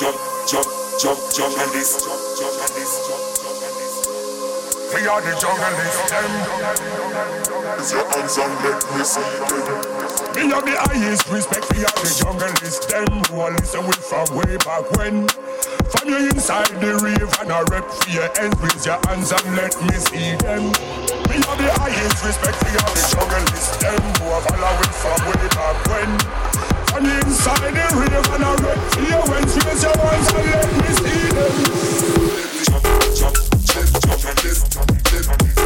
jump, jump, jump, junglist. We are the them. Raise your hands and let me see them. Me have the highest respect for all the junglist, them who are listen with from way back when. From you inside the rave and a rep for your ends, raise your hands and let me see them. Me have the highest respect for all the junglist, them who are following from way back when. You inside the rave and for your ends, raise your hands and let me see them. Jump, jump, jump, jump, live, live,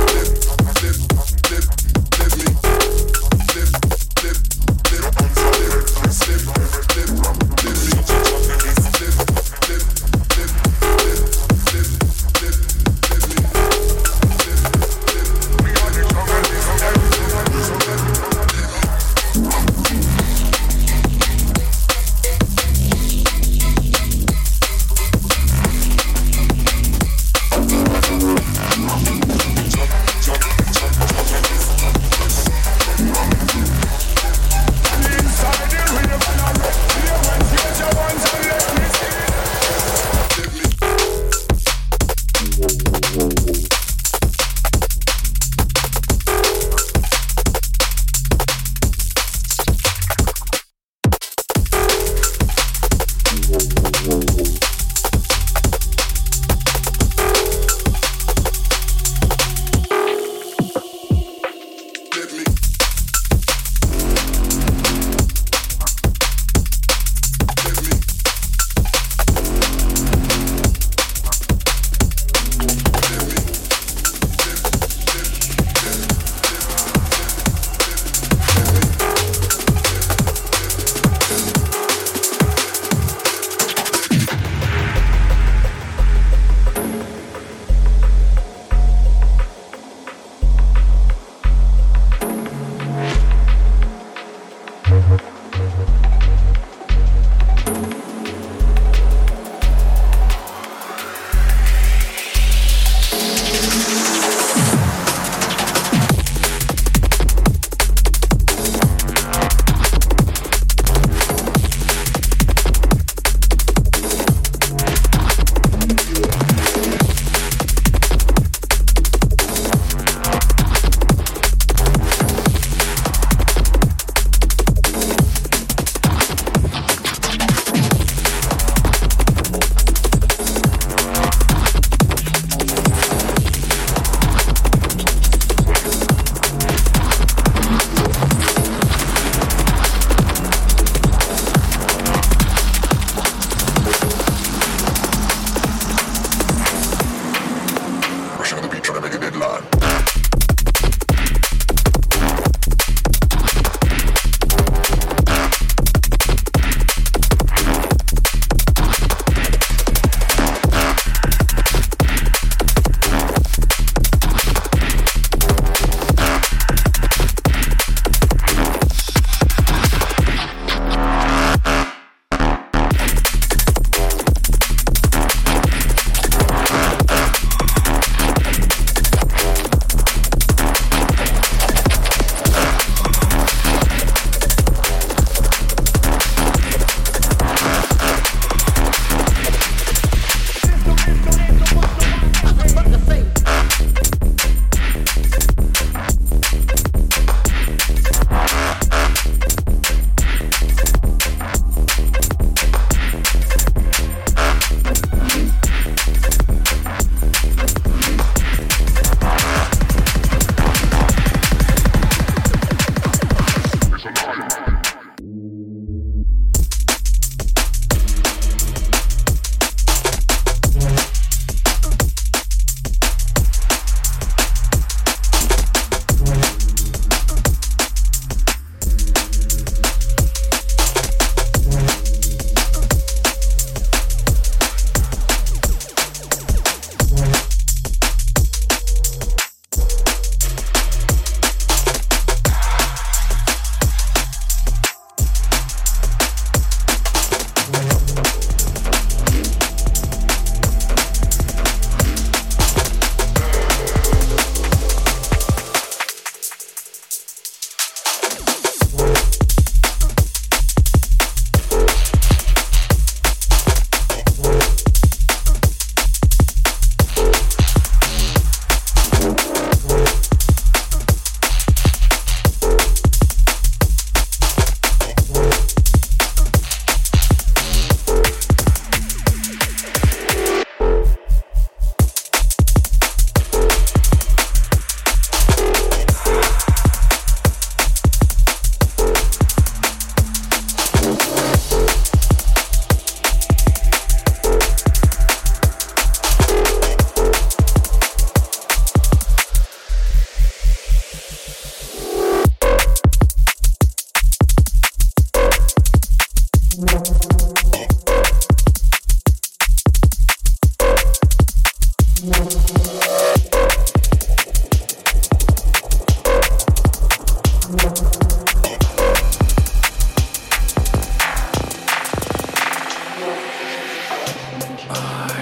I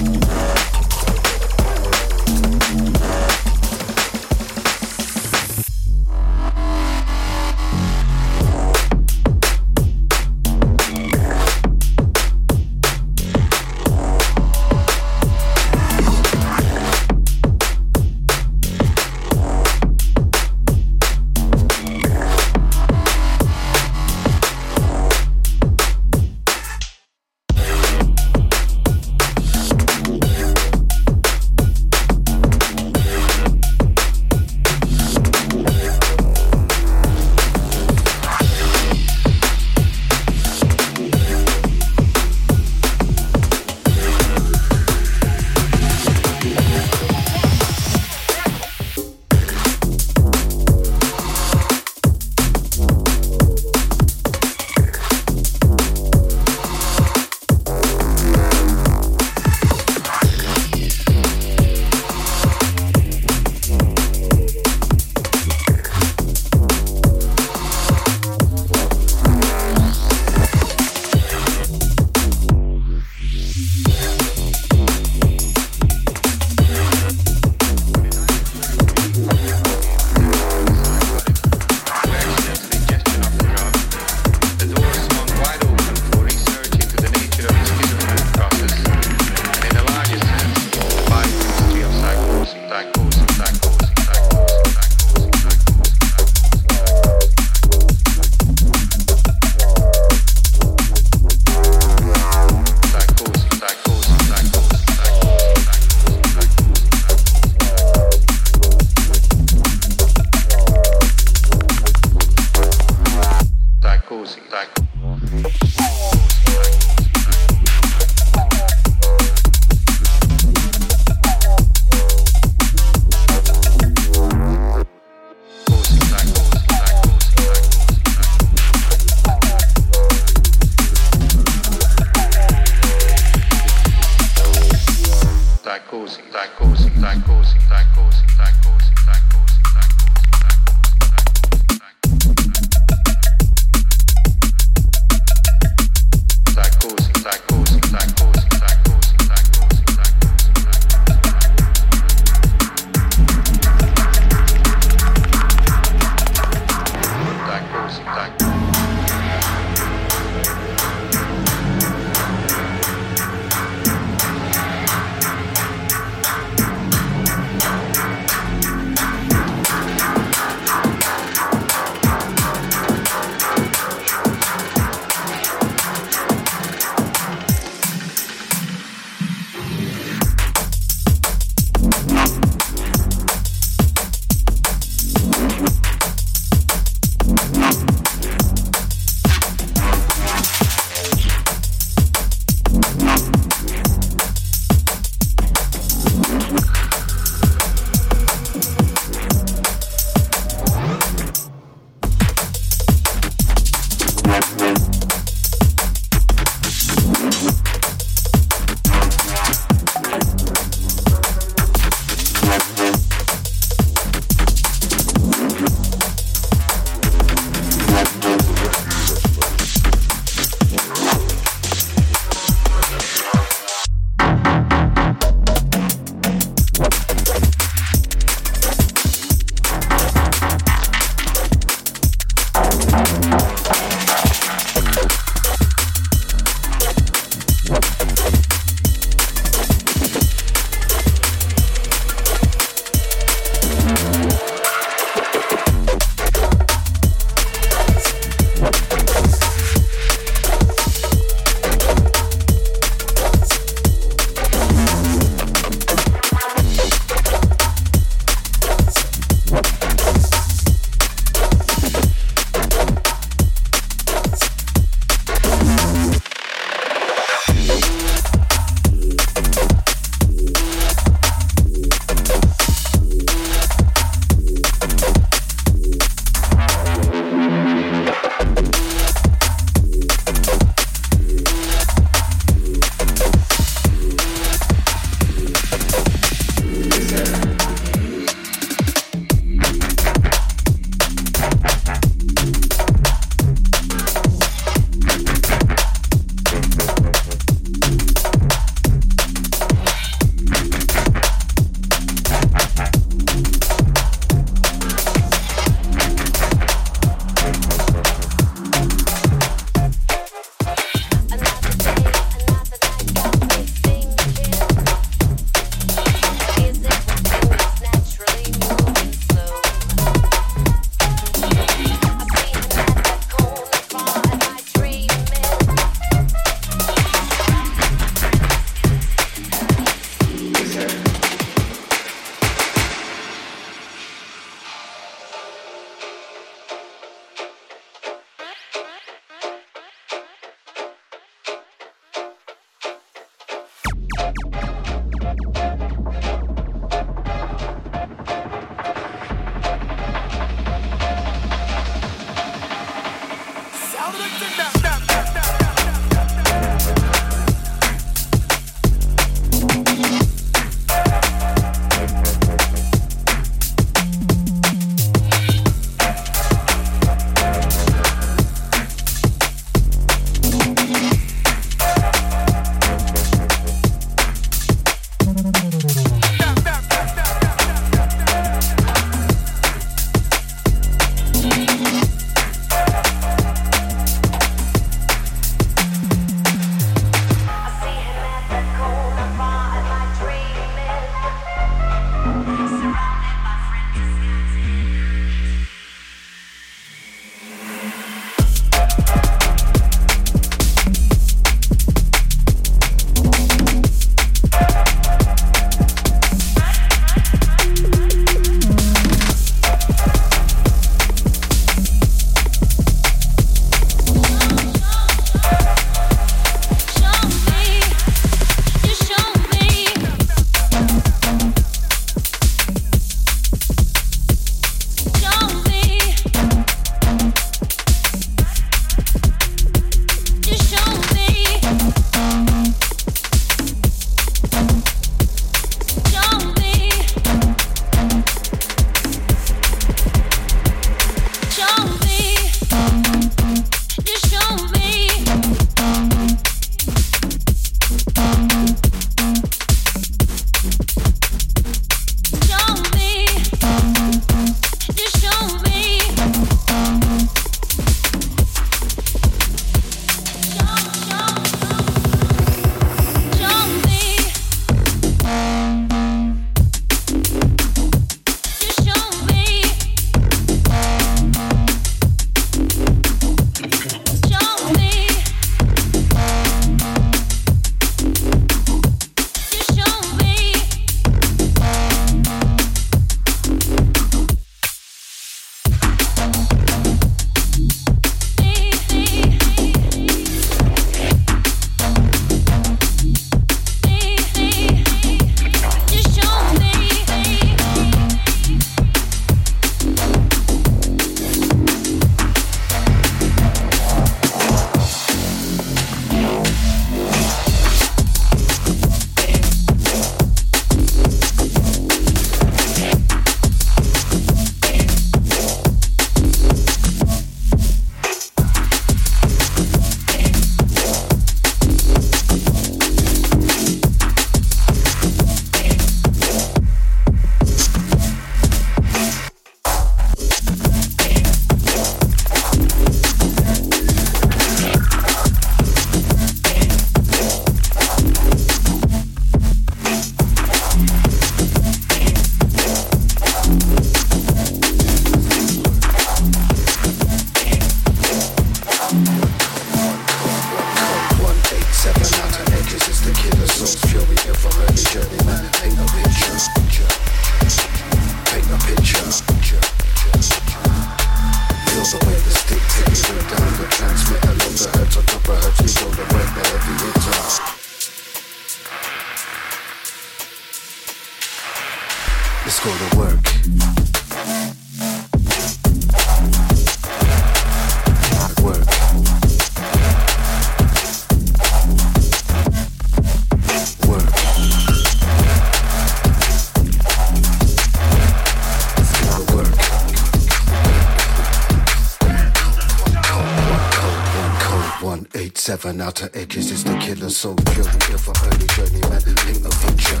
Street 7 outer edges is the killer, so kill me if I early journey, man. Paint a picture.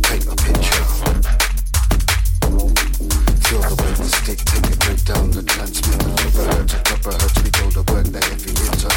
Paint a picture. Feel the weight the stick, take it break down the transmitter. Cover her to cover we go to work the heavy hitter.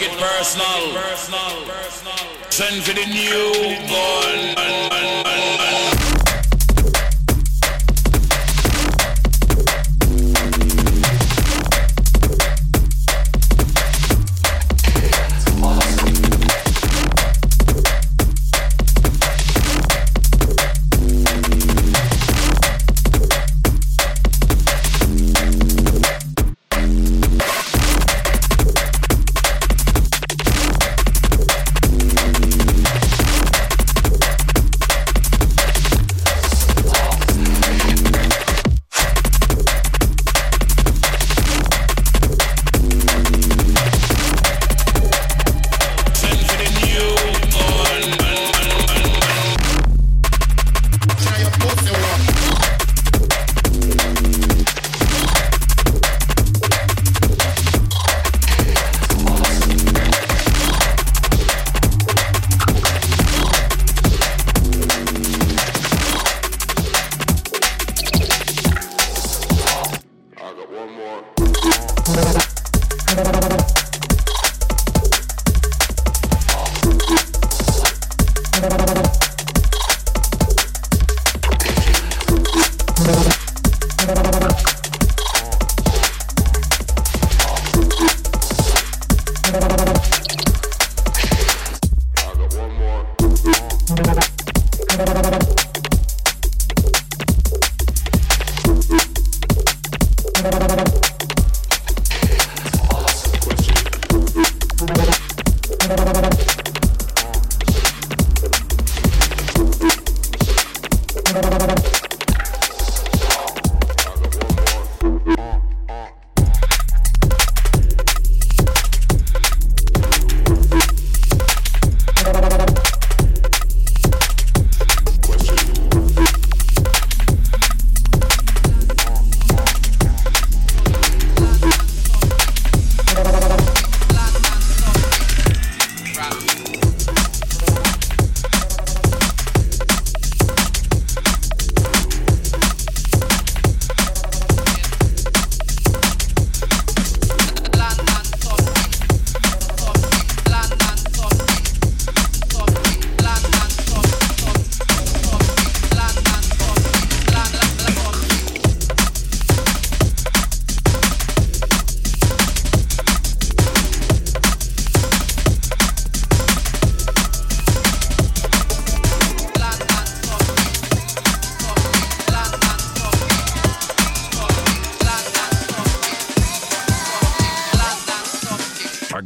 Take it personal. Send for the new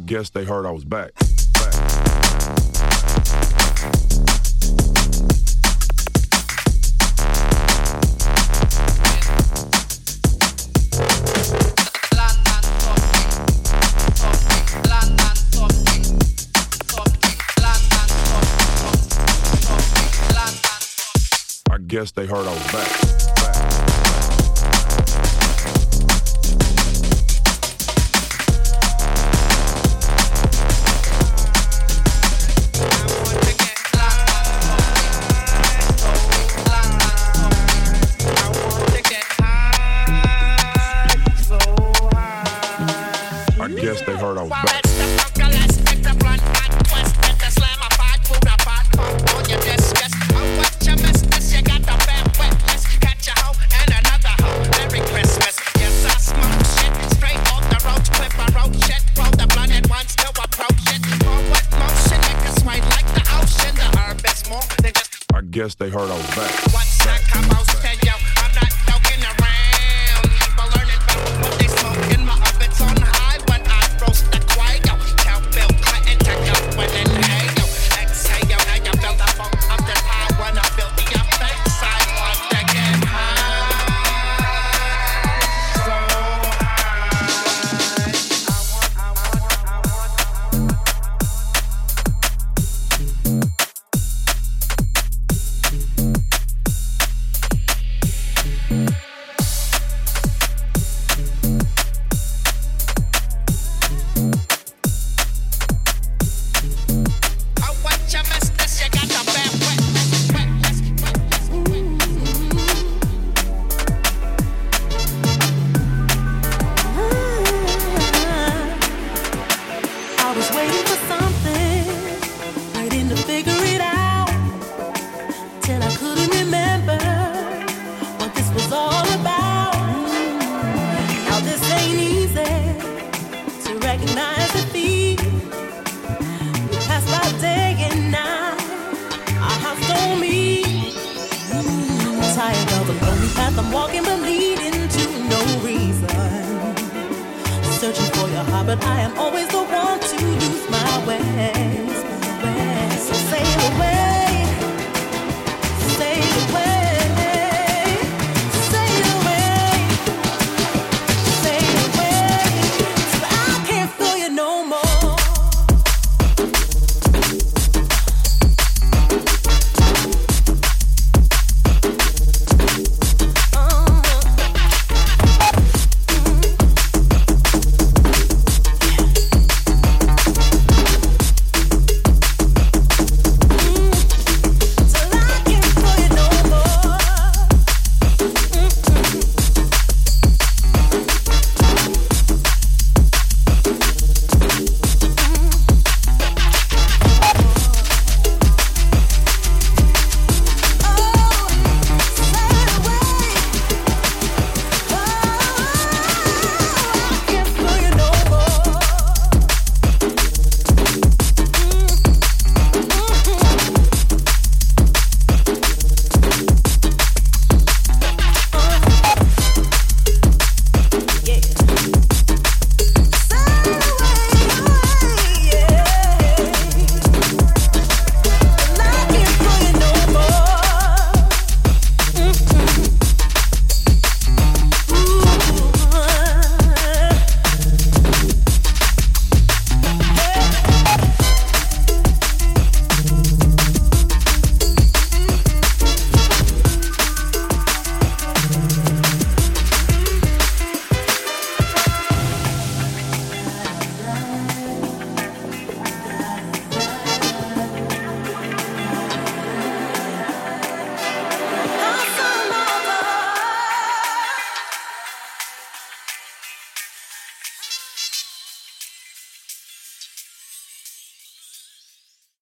guess they heard I was back. I guess they heard I was back.